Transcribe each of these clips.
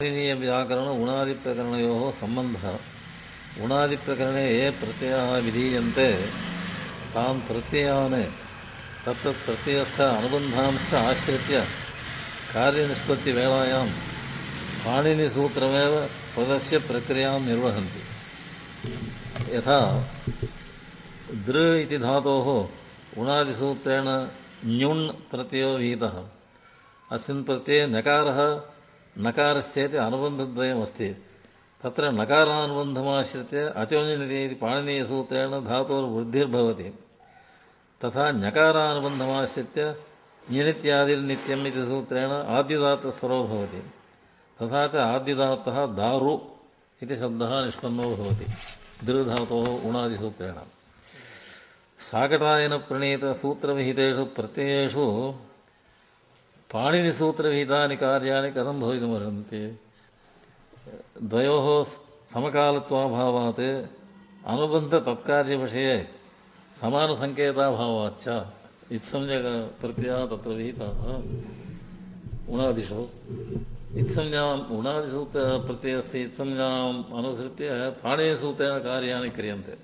पाणिनीयव्याकरण उणादिप्रकरणयोः सम्बन्धः। उणादिप्रकरणे ये प्रत्ययाः विधीयन्ते तान् प्रत्ययान् तत्तत् प्रत्ययस्थ अनुबन्धांश्च आश्रित्य कार्यनिष्पत्तिवेलायां पाणिनिसूत्रमेव पदस्य प्रक्रियाँ निर्वहन्ति। यथा, दृ इति धातोः उणादिसूत्रेण ञुण् प्रत्ययो विहितः अस्मिन् प्रत्यये नकारः नकारश्चेति अनुबन्धद्वयमस्ति तत्र नकारानुबन्धमाश्रित्य अचोनिति इति पाणिनीयसूत्रेण धातोर्वृद्धिर्भवति तथा ञकारानुबन्धमाश्रित्य ञिनित्यादिर्नित्यम् इति सूत्रेण आद्युदात्तस्वरो भवति तथा च आद्युदात्तः दारु इति शब्दः निष्पन्नो भवति दृधातोः उणादिसूत्रेण साकटायनप्रणीतसूत्रविहितेषु प्रत्ययेषु पाणिनिसूत्रविहितानि कार्याणि कथं भवितुमर्हन्ति द्वयोः समकालत्वाभावात् अनुबन्धतत्कार्यविषये समानसङ्केताभावाच्च इत्संज्ञकप्रत्ययः तत्र विहिताः उणादिषु इत्संज्ञाम् उणादिसूत्र प्रत्ययस्ति इत्संज्ञाम् अनुसृत्य पाणिनिसूत्रेण कार्याणि क्रियन्ते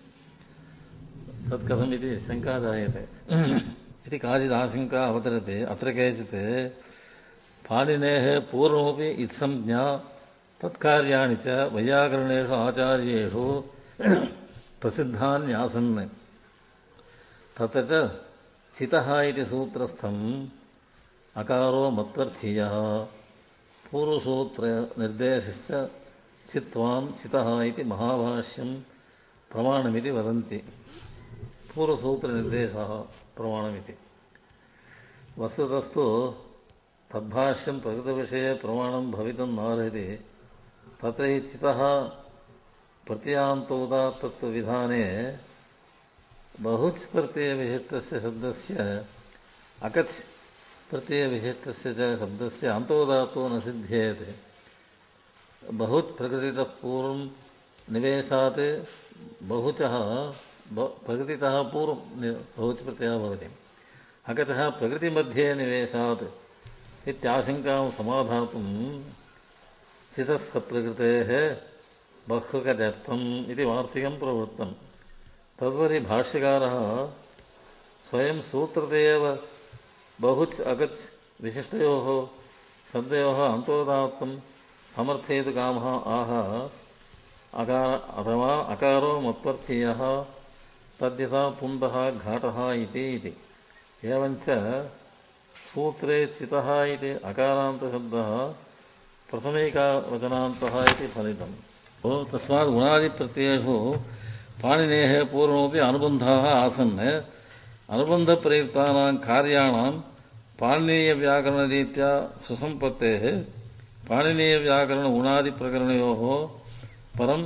तत् कथमिति शङ्का जायते इति काचिदाशङ्का अवतरति अत्र केचित् पाणिनेः पूर्वमपि इत्संज्ञा तत्कार्याणि च वैयाकरणेषु आचार्येषु प्रसिद्धान्यासन् तत्र च चितः इति सूत्रस्थम् अकारो मत्वर्थीयः। पूर्वसूत्रनिर्देशश्च चित्वान् चितः इति महाभाष्यं प्रमाणमिति वदन्ति पूर्वसूत्रनिर्देशः प्रमाणमिति। वस्तुतस्तु तद्भाष्यं प्रकृतविषये प्रमाणं भवितुं नार्हति। तत्र हि चितः प्रत्ययान्तोदात्तत्वविधाने बहुच् प्रत्ययविशिष्टस्य शब्दस्य अकच् प्रत्ययविशिष्टस्य च शब्दस्य अन्तोदात्तो न सिद्ध्येते बहुच् प्रकृतितः पूर्वं निवेशात् बहुचः प्रकृतितः पूर्वं बहुच् प्रत्ययः भवति। अकचः प्रकृतिमध्ये निवेशात् इत्याशङ्कां समाधातुं चितः प्रकृतेः बह्वकदर्थम् इति वार्तिकं प्रवृत्तं। तदुपरि भाष्यकारः स्वयं सूत्रते एव बहुच् अगच् विशिष्टयोः शब्दयोः अन्तोदात्तं समर्थयतु कामः आह अकार अथवा अकारो मत्वर्थीयः तद्यथा तुन्दः घाटः इति इति। एवञ्च सूत्रे चितः इति अकारान्तशब्दः प्रथमैकावचनान्तः इति फलितम्। तस्मात् गुणादिप्रत्ययेषु पाणिनेः पूर्वमपि अनुबन्धाः आसन्। अनुबन्धप्रयुक्तानां कार्याणां पाणिनीयव्याकरणरीत्या सुसम्पत्तेः पाणिनीयव्याकरण गुणादिप्रकरणयोः परम्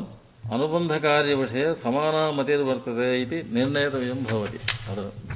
अनुबन्धकार्यविषये समाना मतिर्वर्तते इति निर्णेतव्यं भवति